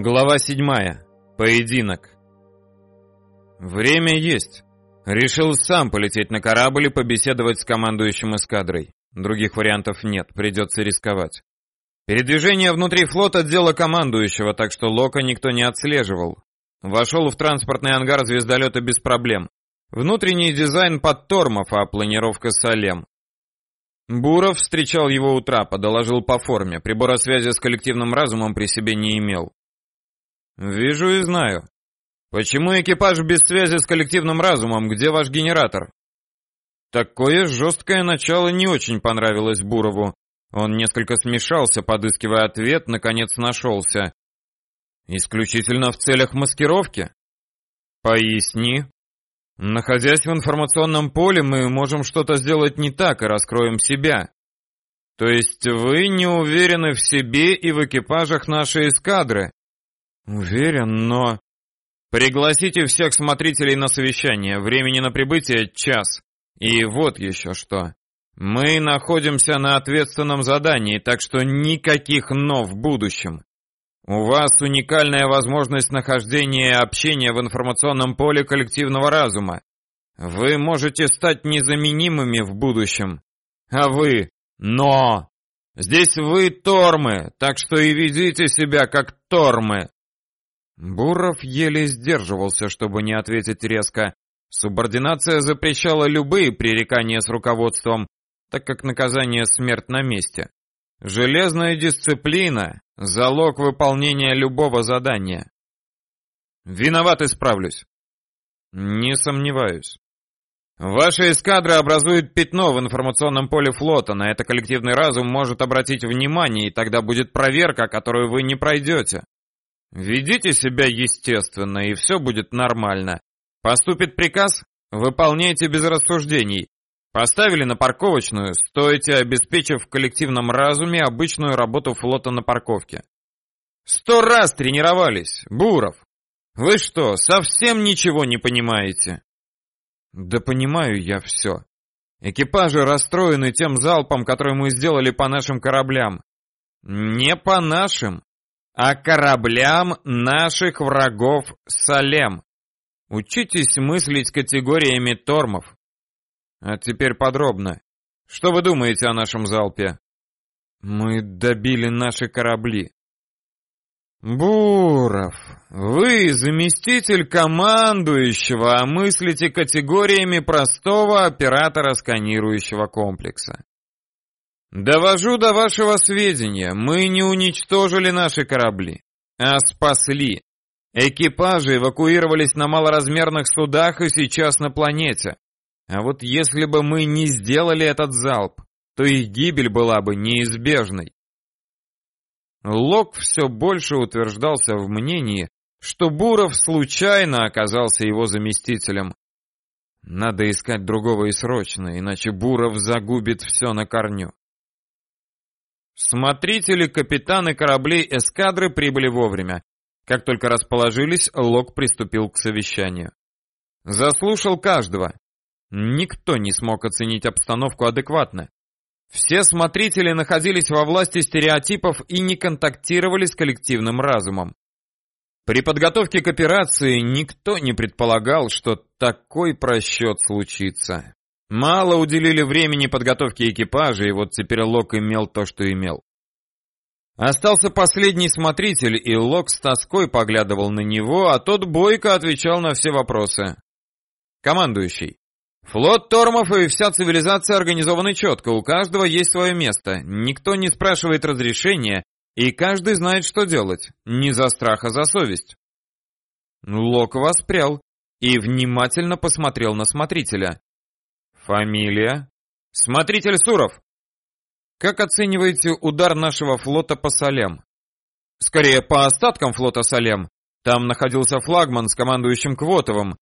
Глава 7. Поединок. Время есть. Решил сам полететь на корабль и побеседовать с командующим эскадрой. Других вариантов нет, придется рисковать. Передвижение внутри флота дело командующего, так что Лока никто не отслеживал. Вошел в транспортный ангар звездолета без проблем. Внутренний дизайн под Тормов, а планировка Салем. Буров встречал его у трапа, по форме. Прибора связи с коллективным разумом при себе не имел. «Вижу и знаю. Почему экипаж без связи с коллективным разумом? Где ваш генератор?» Такое жесткое начало не очень понравилось Бурову. Он несколько смешался, подыскивая ответ, наконец нашелся. «Исключительно в целях маскировки?» «Поясни». «Находясь в информационном поле, мы можем что-то сделать не так и раскроем себя». «То есть вы не уверены в себе и в экипажах нашей эскадры?» Уверен, но... Пригласите всех смотрителей на совещание. Времени на прибытие час. И вот еще что. Мы находимся на ответственном задании, так что никаких «но» в будущем. У вас уникальная возможность нахождения и общения в информационном поле коллективного разума. Вы можете стать незаменимыми в будущем. А вы — но! Здесь вы тормы, так что и ведите себя как тормы. Буров еле сдерживался, чтобы не ответить резко. Субординация запрещала любые пререкания с руководством, так как наказание смерть на месте. Железная дисциплина – залог выполнения любого задания. Виноват, исправлюсь. Не сомневаюсь. Ваша эскадра образует пятно в информационном поле флота, на это коллективный разум может обратить внимание, и тогда будет проверка, которую вы не пройдете. Ведите себя естественно, и все будет нормально. Поступит приказ, выполняйте без рассуждений. Поставили на парковочную, стойте, обеспечив в коллективном разуме обычную работу флота на парковке. Сто раз тренировались, Буров. Вы что, совсем ничего не понимаете? Да понимаю я все. Экипажи расстроены тем залпом, который мы сделали по нашим кораблям. Не по нашим, а кораблям наших врагов Салем. Учитесь мыслить категориями тормов. А теперь подробно. Что вы думаете о нашем залпе? Мы добили наши корабли. Буров, вы заместитель командующего, а мыслите категориями простого оператора сканирующего комплекса. Довожу до вашего сведения, мы не уничтожили наши корабли, а спасли. Экипажи эвакуировались на малоразмерных судах и сейчас на планете. А вот если бы мы не сделали этот залп, то их гибель была бы неизбежной. Лок все больше утверждался в мнении, что Буров случайно оказался его заместителем. Надо искать другого и срочно, иначе Буров загубит все на корню. Смотрители, капитаны кораблей эскадры прибыли вовремя. Как только расположились, Лок приступил к совещанию. Заслушал каждого. Никто не смог оценить обстановку адекватно. Все смотрители находились во власти стереотипов и не контактировали с коллективным разумом. При подготовке к операции никто не предполагал, что такой просчет случится. Мало уделили времени подготовке экипажа, и вот теперь Лок имел то, что имел. Остался последний смотритель, и Лок с тоской поглядывал на него, а тот бойко отвечал на все вопросы. Командующий. Флот Тормов и вся цивилизация организованы четко, у каждого есть свое место, никто не спрашивает разрешения, и каждый знает, что делать, не за страх, а за совесть. Лок воспрял и внимательно посмотрел на смотрителя. Фамилия? Смотритель Суров. Как оцениваете удар нашего флота по Салем? Скорее, по остаткам флота Салем. Там находился флагман с командующим Квотовым.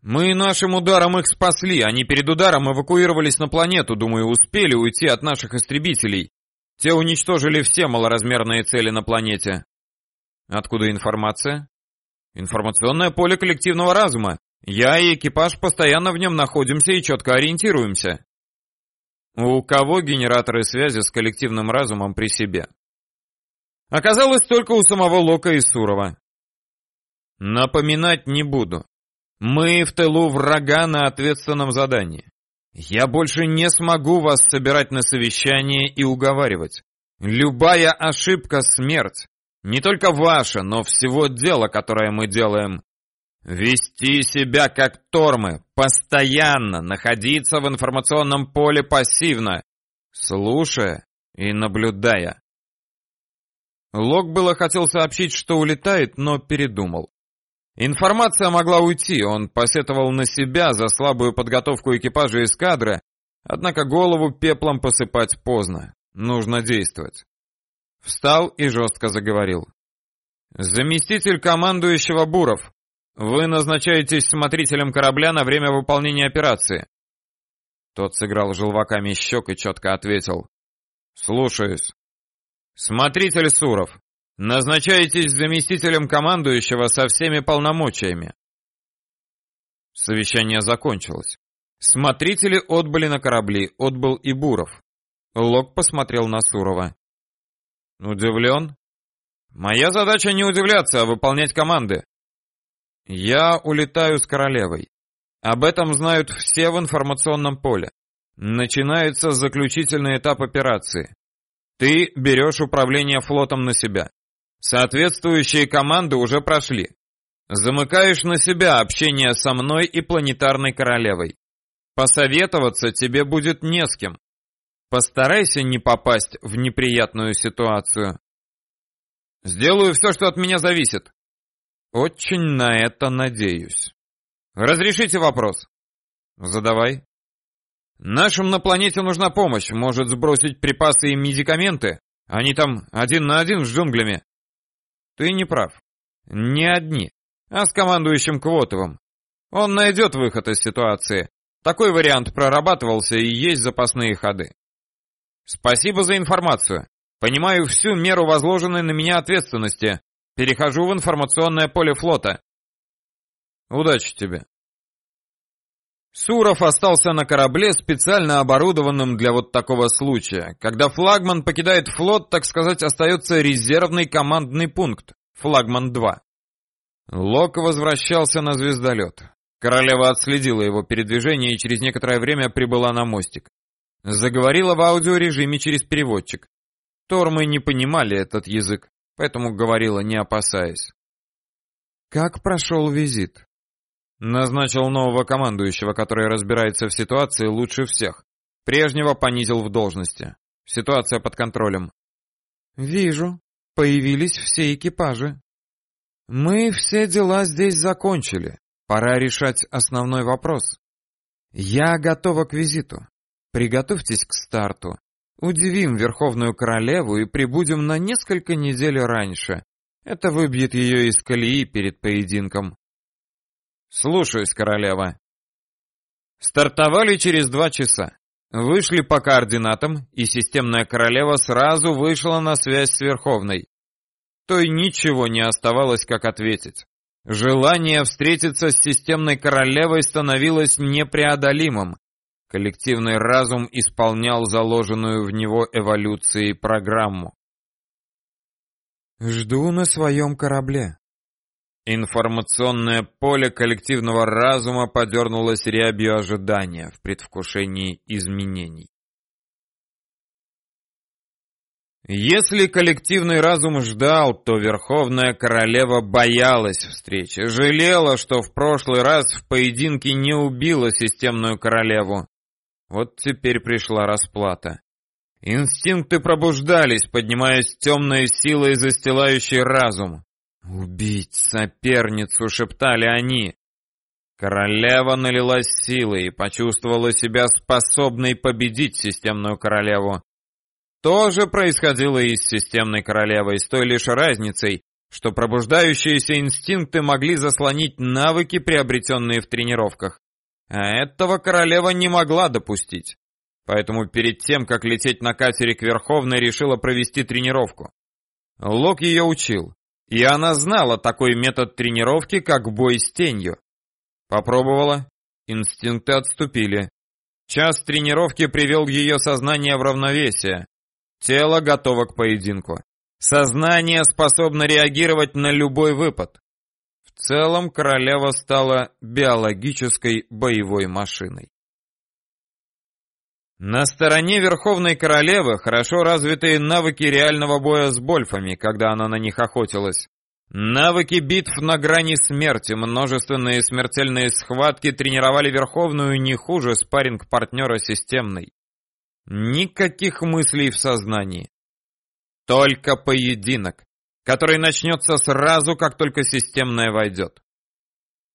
Мы нашим ударом их спасли, они перед ударом эвакуировались на планету, думаю, успели уйти от наших истребителей. Те уничтожили все малоразмерные цели на планете. Откуда информация? Информационное поле коллективного разума. Я и экипаж постоянно в нем находимся и четко ориентируемся. У кого генераторы связи с коллективным разумом при себе? оказалось только у самого Лока и Сурова. Напоминать не буду. Мы в тылу врага на ответственном задании. Я больше не смогу вас собирать на совещание и уговаривать. Любая ошибка — смерть. Не только ваша, но всего дела, которое мы делаем. Вести себя как тормы, постоянно находиться в информационном поле пассивно, слушая и наблюдая. Лок было хотел сообщить, что улетает, но передумал. Информация могла уйти, он посетовал на себя за слабую подготовку экипажа эскадры, однако голову пеплом посыпать поздно, нужно действовать. Встал и жестко заговорил. «Заместитель командующего Буров, вы назначаетесь смотрителем корабля на время выполнения операции». Тот сыграл желваками щек и четко ответил. «Слушаюсь». «Смотритель Суров, Назначаетесь заместителем командующего со всеми полномочиями. Совещание закончилось. Смотрители отбыли на корабли, отбыл и Буров. Лок посмотрел на Сурова. Удивлен? Моя задача не удивляться, а выполнять команды. Я улетаю с королевой. Об этом знают все в информационном поле. Начинается заключительный этап операции. Ты берешь управление флотом на себя. Соответствующие команды уже прошли. Замыкаешь на себя общение со мной и планетарной королевой. Посоветоваться тебе будет не с кем. Постарайся не попасть в неприятную ситуацию. Сделаю все, что от меня зависит. Очень на это надеюсь. Разрешите вопрос? Задавай. Нашим на планете нужна помощь. Может сбросить припасы и медикаменты? Они там один на один с джунглями. Ты не прав. Не одни, а с командующим Квотовым. Он найдет выход из ситуации. Такой вариант прорабатывался и есть запасные ходы. Спасибо за информацию. Понимаю всю меру возложенной на меня ответственности. Перехожу в информационное поле флота. Удачи тебе. Суров остался на корабле, специально оборудованном для вот такого случая. Когда флагман покидает флот, так сказать, остается резервный командный пункт, флагман-2. Лок возвращался на звездолет. Королева отследила его передвижение и через некоторое время прибыла на мостик. Заговорила в аудиорежиме через переводчик. Тормы не понимали этот язык, поэтому говорила, не опасаясь. «Как прошел визит?» Назначил нового командующего, который разбирается в ситуации лучше всех. Прежнего понизил в должности. Ситуация под контролем. Вижу. Появились все экипажи. Мы все дела здесь закончили. Пора решать основной вопрос. Я готова к визиту. Приготовьтесь к старту. Удивим Верховную Королеву и прибудем на несколько недель раньше. Это выбьет ее из колеи перед поединком. «Слушаюсь, королева». Стартовали через два часа. Вышли по координатам, и системная королева сразу вышла на связь с Верховной. Той ничего не оставалось, как ответить. Желание встретиться с системной королевой становилось непреодолимым. Коллективный разум исполнял заложенную в него эволюцией программу. «Жду на своем корабле», Информационное поле коллективного разума подернулось рябью ожидания в предвкушении изменений. Если коллективный разум ждал, то Верховная Королева боялась встречи, жалела, что в прошлый раз в поединке не убила системную королеву. Вот теперь пришла расплата. Инстинкты пробуждались, поднимаясь темной силой, застилающей разум. «Убить соперницу!» — шептали они. Королева налилась силой и почувствовала себя способной победить системную королеву. То же происходило и с системной королевой, с той лишь разницей, что пробуждающиеся инстинкты могли заслонить навыки, приобретенные в тренировках. А этого королева не могла допустить. Поэтому перед тем, как лететь на катере к Верховной, решила провести тренировку. Лок ее учил. И она знала такой метод тренировки, как бой с тенью. Попробовала, инстинкты отступили. Час тренировки привел ее сознание в равновесие. Тело готово к поединку. Сознание способно реагировать на любой выпад. В целом королева стала биологической боевой машиной. На стороне Верховной Королевы хорошо развитые навыки реального боя с больфами, когда она на них охотилась. Навыки битв на грани смерти, множественные смертельные схватки тренировали Верховную не хуже спарринг-партнера системной. Никаких мыслей в сознании. Только поединок, который начнется сразу, как только системная войдет.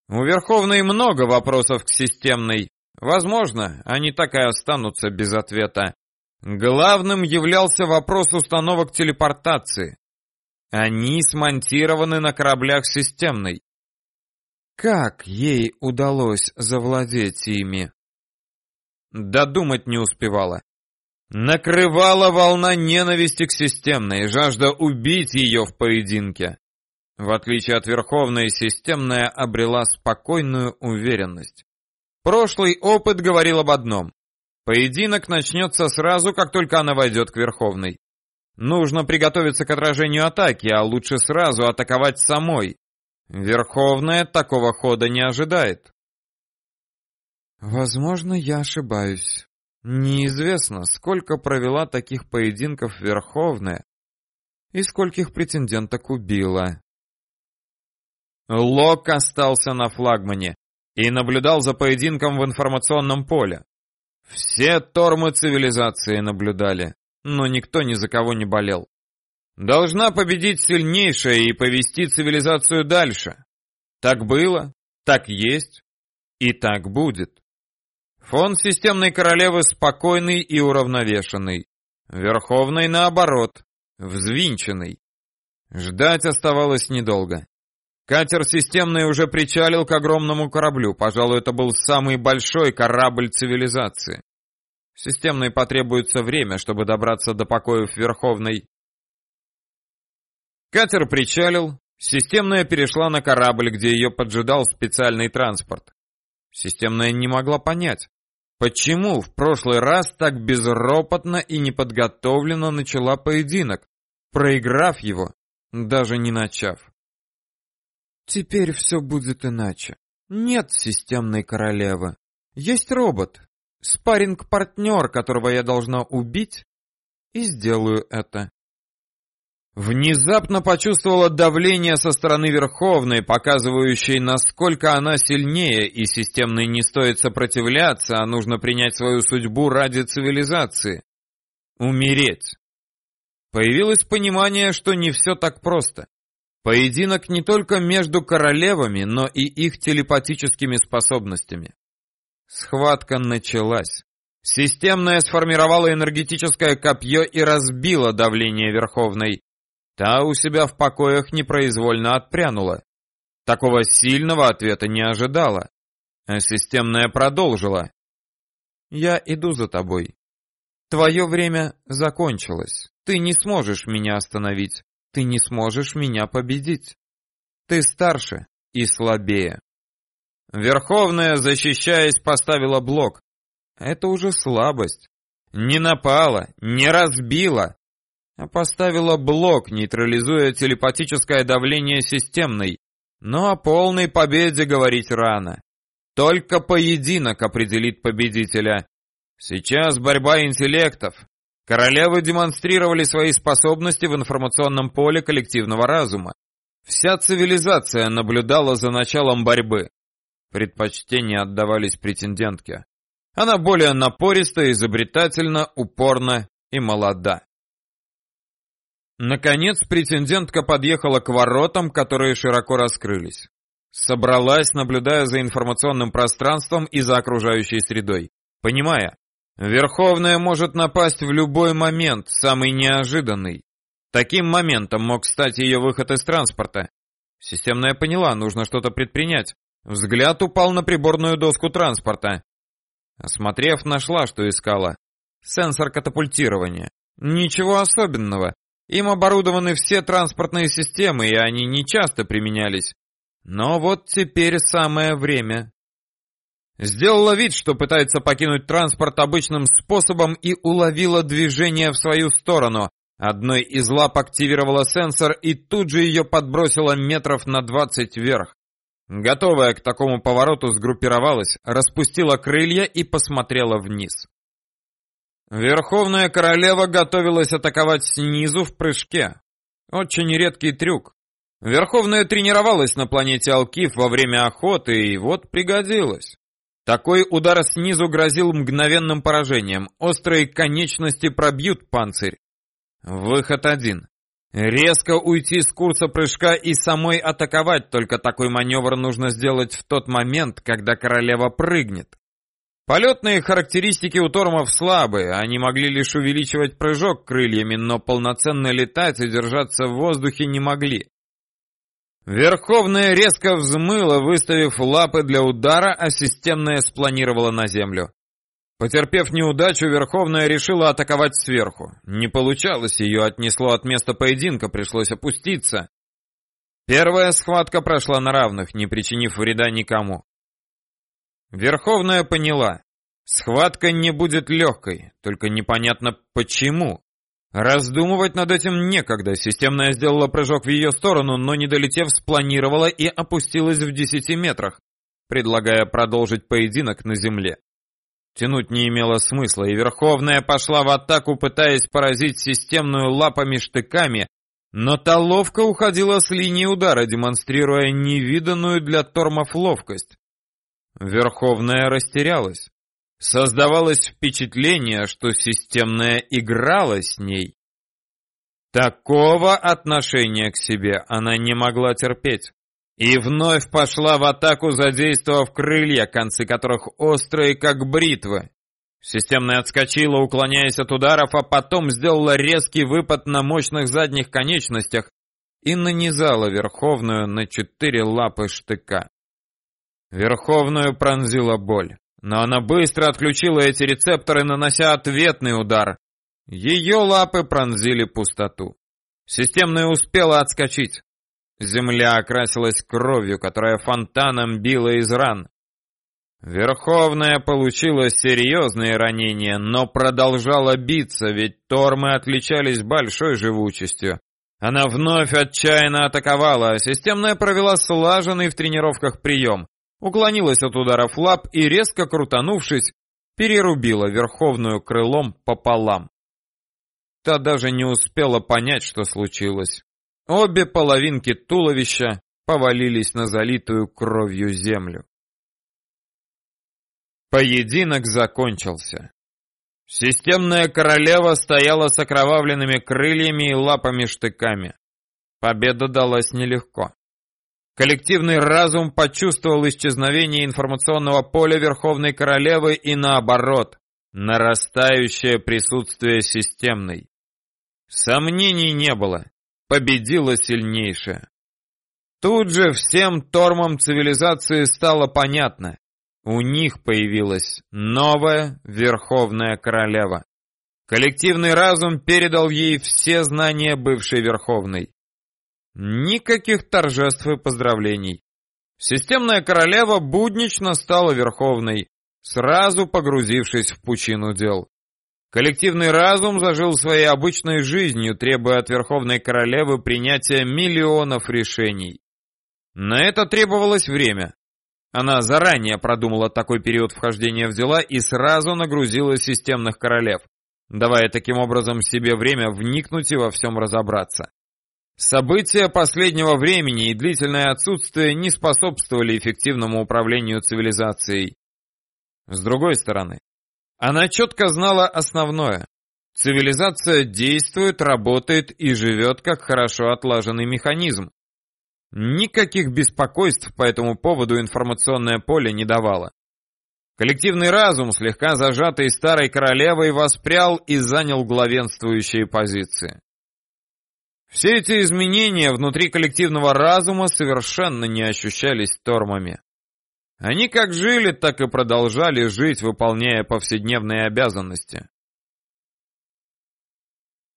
У Верховной много вопросов к системной. Возможно, они так и останутся без ответа. Главным являлся вопрос установок телепортации. Они смонтированы на кораблях системной. Как ей удалось завладеть ими? Додумать не успевала. Накрывала волна ненависти к системной, жажда убить ее в поединке. В отличие от Верховной, системная обрела спокойную уверенность. Прошлый опыт говорил об одном. Поединок начнется сразу, как только она войдет к Верховной. Нужно приготовиться к отражению атаки, а лучше сразу атаковать самой. Верховная такого хода не ожидает. Возможно, я ошибаюсь. Неизвестно, сколько провела таких поединков Верховная и скольких претенденток убила. Лок остался на флагмане и наблюдал за поединком в информационном поле. Все тормы цивилизации наблюдали, но никто ни за кого не болел. Должна победить сильнейшая и повести цивилизацию дальше. Так было, так есть и так будет. Фон системной королевы спокойный и уравновешенный. Верховный, наоборот, взвинченный. Ждать оставалось недолго. Катер системный уже причалил к огромному кораблю. Пожалуй, это был самый большой корабль цивилизации. Системной потребуется время, чтобы добраться до покоев Верховной. Катер причалил. Системная перешла на корабль, где ее поджидал специальный транспорт. Системная не могла понять, Почему в прошлый раз так безропотно и неподготовленно начала поединок, проиграв его, даже не начав? Теперь все будет иначе. Нет системной королевы. Есть робот, спарринг-партнер, которого я должна убить, и сделаю это. Внезапно почувствовала давление со стороны Верховной, показывающей, насколько она сильнее, и системной не стоит сопротивляться, а нужно принять свою судьбу ради цивилизации. Умереть. Появилось понимание, что не все так просто. Поединок не только между королевами, но и их телепатическими способностями. Схватка началась. Системная сформировала энергетическое копье и разбила давление Верховной. Та у себя в покоях непроизвольно отпрянула. Такого сильного ответа не ожидала. А системная продолжила. «Я иду за тобой. Твое время закончилось. Ты не сможешь меня остановить. Ты не сможешь меня победить. Ты старше и слабее». Верховная, защищаясь, поставила блок. Это уже слабость. Не напала, не разбила, а поставила блок, нейтрализуя телепатическое давление системной. Но о полной победе говорить рано. Только поединок определит победителя. Сейчас борьба интеллектов. Королевы демонстрировали свои способности в информационном поле коллективного разума. Вся цивилизация наблюдала за началом борьбы. Предпочтения отдавались претендентке. Она более напориста, изобретательна, упорна и молода. Наконец претендентка подъехала к воротам, которые широко раскрылись. Собралась, наблюдая за информационным пространством и за окружающей средой. Понимая, Верховная может напасть в любой момент, самый неожиданный. Таким моментом мог стать ее выход из транспорта. Системная поняла, нужно что-то предпринять. Взгляд упал на приборную доску транспорта. Осмотрев, нашла, что искала. Сенсор катапультирования. Ничего особенного. Им оборудованы все транспортные системы, и они не часто применялись. Но вот теперь самое время. Сделала вид, что пытается покинуть транспорт обычным способом и уловила движение в свою сторону. Одной из лап активировала сенсор и тут же ее подбросило метров на 20 вверх. Готовая к такому повороту сгруппировалась, распустила крылья и посмотрела вниз. Верховная королева готовилась атаковать снизу в прыжке. Очень редкий трюк. Верховная тренировалась на планете Алкиф во время охоты, и вот пригодилась. Такой удар снизу грозил мгновенным поражением. Острые конечности пробьют панцирь. Выход один. Резко уйти с курса прыжка и самой атаковать, только такой маневр нужно сделать в тот момент, когда королева прыгнет. Полетные характеристики у тормов слабые, они могли лишь увеличивать прыжок крыльями, но полноценно летать и держаться в воздухе не могли. Верховная резко взмыла, выставив лапы для удара, а системная спланировала на землю. Потерпев неудачу, Верховная решила атаковать сверху. Не получалось, ее отнесло от места поединка, пришлось опуститься. Первая схватка прошла на равных, не причинив вреда никому. Верховная поняла, схватка не будет легкой, только непонятно почему. Раздумывать над этим некогда. Системная сделала прыжок в ее сторону, но не долетев, спланировала и опустилась в десяти метрах, предлагая продолжить поединок на земле. Тянуть не имело смысла, и Верховная пошла в атаку, пытаясь поразить системную лапами-штыками, но та ловко уходила с линии удара, демонстрируя невиданную для тормов ловкость. Верховная растерялась. Создавалось впечатление, что системная играла с ней. Такого отношения к себе она не могла терпеть. И вновь пошла в атаку, задействовав крылья, концы которых острые, как бритвы. Системная отскочила, уклоняясь от ударов, а потом сделала резкий выпад на мощных задних конечностях и нанизала Верховную на четыре лапы штыка. Верховную пронзила боль. Но она быстро отключила эти рецепторы, нанося ответный удар. Ее лапы пронзили пустоту. Системная успела отскочить. Земля окрасилась кровью, которая фонтаном била из ран. Верховная получила серьезные ранения, но продолжала биться, ведь тормы отличались большой живучестью. Она вновь отчаянно атаковала, а системная провела слаженный в тренировках прием уклонилась от ударов лап и, резко крутанувшись, перерубила верховную крылом пополам. Та даже не успела понять, что случилось. Обе половинки туловища повалились на залитую кровью землю. Поединок закончился. Системная королева стояла с окровавленными крыльями и лапами-штыками. Победа далась нелегко. Коллективный разум почувствовал исчезновение информационного поля Верховной Королевы и наоборот, нарастающее присутствие системной. Сомнений не было, победила сильнейшая. Тут же всем тормам цивилизации стало понятно, у них появилась новая Верховная Королева. Коллективный разум передал ей все знания бывшей Верховной. Никаких торжеств и поздравлений. Системная королева буднично стала верховной, сразу погрузившись в пучину дел. Коллективный разум зажил своей обычной жизнью, требуя от Верховной Королевы принятия миллионов решений. На это требовалось время. Она заранее продумала такой период вхождения в дела и сразу нагрузила системных королев, давая таким образом себе время вникнуть и во всем разобраться. События последнего времени и длительное отсутствие не способствовали эффективному управлению цивилизацией. С другой стороны, она четко знала основное. Цивилизация действует, работает и живет как хорошо отлаженный механизм. Никаких беспокойств по этому поводу информационное поле не давало. Коллективный разум, слегка зажатый старой королевой, воспрял и занял главенствующие позиции. Все эти изменения внутри коллективного разума совершенно не ощущались тормами. Они как жили, так и продолжали жить, выполняя повседневные обязанности.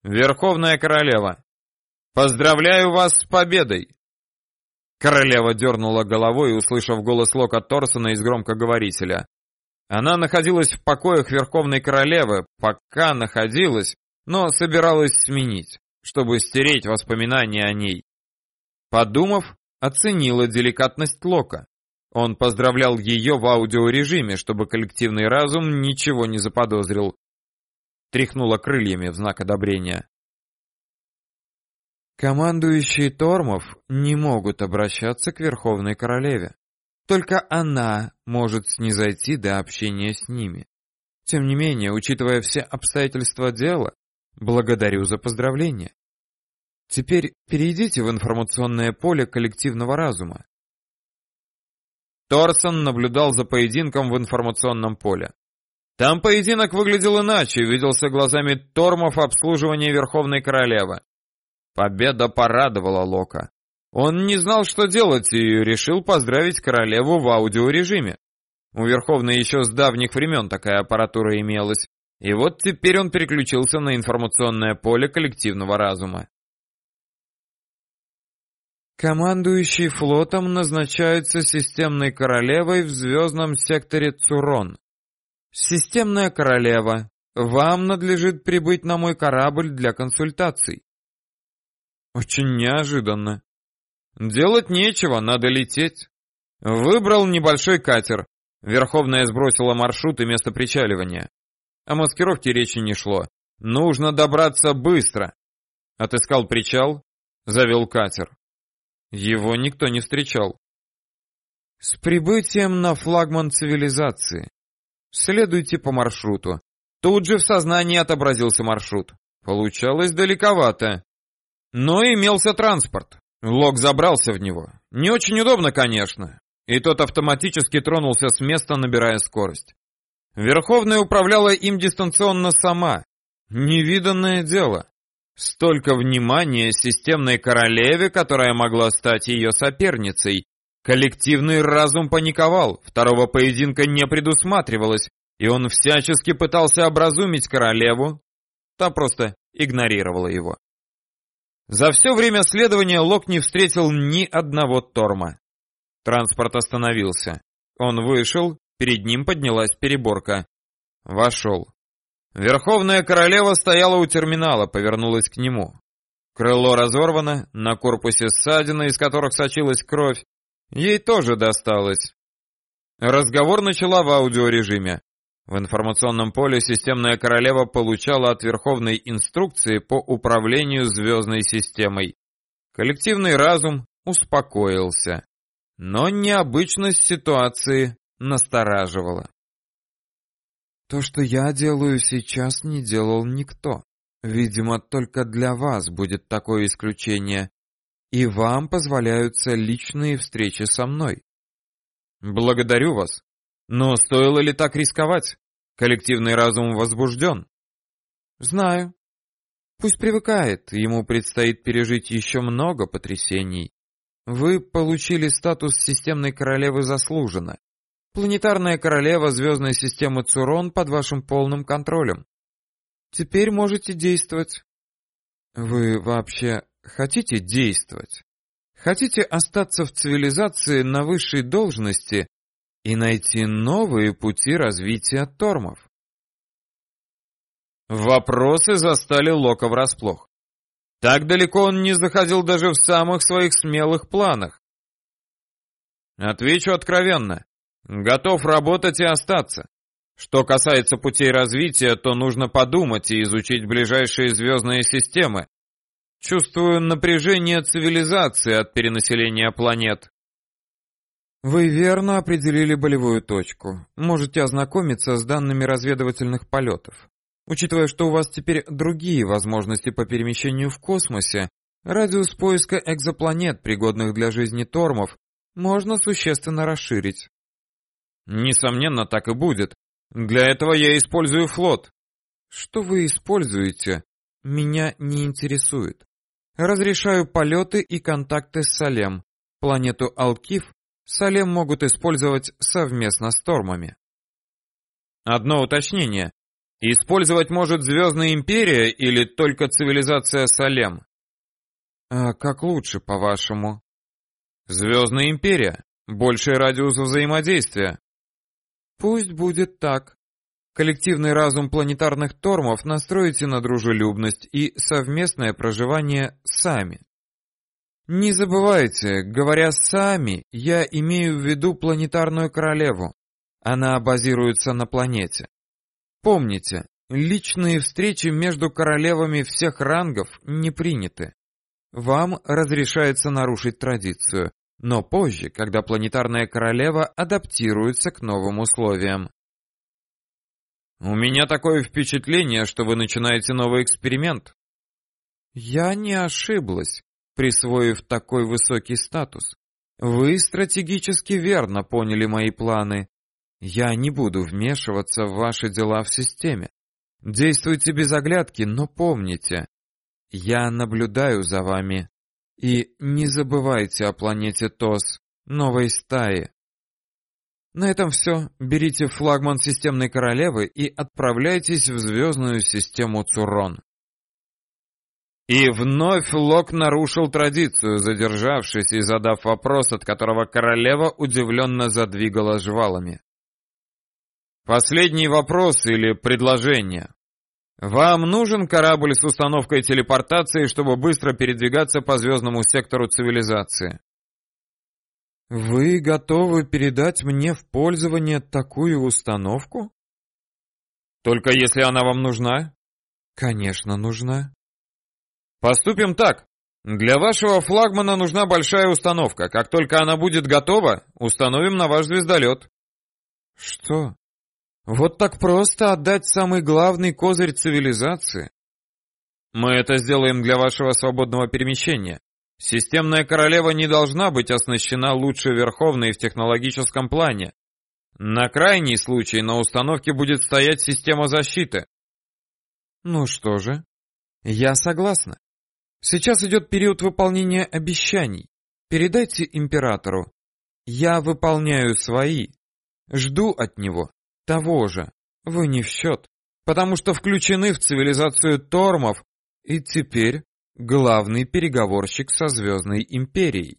Верховная королева, поздравляю вас с победой! Королева дернула головой, услышав голос Лока Торсона из громкоговорителя. Она находилась в покоях Верховной Королевы, пока находилась, но собиралась сменить, чтобы стереть воспоминания о ней. Подумав, оценила деликатность Лока. Он поздравлял ее в аудиорежиме, чтобы коллективный разум ничего не заподозрил. Тряхнула крыльями в знак одобрения. Командующие Тормов не могут обращаться к Верховной Королеве. Только она может снизойти до общения с ними. Тем не менее, учитывая все обстоятельства дела, благодарю за поздравление. Теперь перейдите в информационное поле коллективного разума. Торсон наблюдал за поединком в информационном поле. Там поединок выглядел иначе, виделся глазами Тормов обслуживания Верховной Королевы. Победа порадовала Лока. Он не знал, что делать, и решил поздравить королеву в аудиорежиме. У Верховной еще с давних времен такая аппаратура имелась, и вот теперь он переключился на информационное поле коллективного разума. Командующий флотом назначается системной королевой в звездном секторе Цурон. Системная королева, вам надлежит прибыть на мой корабль для консультаций. Очень неожиданно. Делать нечего, надо лететь. Выбрал небольшой катер. Верховная сбросила маршрут и место причаливания. О маскировке речи не шло. Нужно добраться быстро. Отыскал причал, завел катер. Его никто не встречал. С прибытием на флагман цивилизации. Следуйте по маршруту. Тут же в сознании отобразился маршрут. Получалось далековато. Но имелся транспорт. Лок забрался в него. Не очень удобно, конечно. И тот автоматически тронулся с места, набирая скорость. Верховная управляла им дистанционно сама. Невиданное дело. Столько внимания системной королеве, которая могла стать ее соперницей. Коллективный разум паниковал, второго поединка не предусматривалось, и он всячески пытался образумить королеву. Та просто игнорировала его. За все время следования Лок не встретил ни одного Торма. Транспорт остановился. Он вышел, перед ним поднялась переборка. Вошел. Верховная королева стояла у терминала, повернулась к нему. Крыло разорвано, на корпусе ссадины, из которых сочилась кровь. Ей тоже досталось. Разговор начала в аудиорежиме. В информационном поле системная королева получала от Верховной инструкции по управлению звездной системой. Коллективный разум успокоился. Но необычность ситуации настораживала. То, что я делаю сейчас, не делал никто. Видимо, только для вас будет такое исключение. И вам позволяются личные встречи со мной. Благодарю вас. Но стоило ли так рисковать? Коллективный разум возбужден. Знаю. Пусть привыкает, ему предстоит пережить еще много потрясений. Вы получили статус системной королевы заслуженно. Планетарная королева звездной системы Цурон под вашим полным контролем. Теперь можете действовать. Вы вообще хотите действовать? Хотите остаться в цивилизации на высшей должности и найти новые пути развития тормов. Вопросы застали Лока врасплох. Так далеко он не заходил даже в самых своих смелых планах. Отвечу откровенно. Готов работать и остаться. Что касается путей развития, то нужно подумать и изучить ближайшие звездные системы. Чувствую напряжение цивилизации от перенаселения планет. Вы верно определили болевую точку. Можете ознакомиться с данными разведывательных полетов. Учитывая, что у вас теперь другие возможности по перемещению в космосе, радиус поиска экзопланет, пригодных для жизни тормов, можно существенно расширить. Несомненно, так и будет. Для этого я использую флот. Что вы используете, меня не интересует. Разрешаю полеты и контакты с Салем. Планету Алкив Салем могут использовать совместно с Тормами. Одно уточнение. Использовать может Звездная Империя или только цивилизация Салем? А как лучше, по-вашему? Звездная Империя. Больший радиус взаимодействия. Пусть будет так. коллективный разум планетарных тормов настроите на дружелюбность и совместное проживание сами. Не забывайте, говоря «сами», я имею в виду планетарную королеву. Она базируется на планете. Помните, личные встречи между королевами всех рангов не приняты. Вам разрешается нарушить традицию, но позже, когда планетарная королева адаптируется к новым условиям. У меня такое впечатление, что вы начинаете новый эксперимент. Я не ошиблась присвоив такой высокий статус. Вы стратегически верно поняли мои планы. Я не буду вмешиваться в ваши дела в системе. Действуйте без оглядки, но помните, я наблюдаю за вами. И не забывайте о планете ТОС, новой стаи. На этом все. Берите флагман системной королевы и отправляйтесь в звездную систему Цурон. И вновь Лок нарушил традицию, задержавшись и задав вопрос, от которого королева удивленно задвигала жвалами. Последний вопрос или предложение. Вам нужен корабль с установкой телепортации, чтобы быстро передвигаться по звездному сектору цивилизации? Вы готовы передать мне в пользование такую установку? Только если она вам нужна? Конечно, нужна. Поступим так. Для вашего флагмана нужна большая установка. Как только она будет готова, установим на ваш звездолет. Что? Вот так просто отдать самый главный козырь цивилизации? Мы это сделаем для вашего свободного перемещения. Системная королева не должна быть оснащена лучше Верховной в технологическом плане. На крайний случай на установке будет стоять система защиты. Ну что же, я согласна. Сейчас идет период выполнения обещаний. Передайте императору. Я выполняю свои. Жду от него того же. Вы не в счет, потому что включены в цивилизацию Тормов и теперь главный переговорщик со Звездной Империей.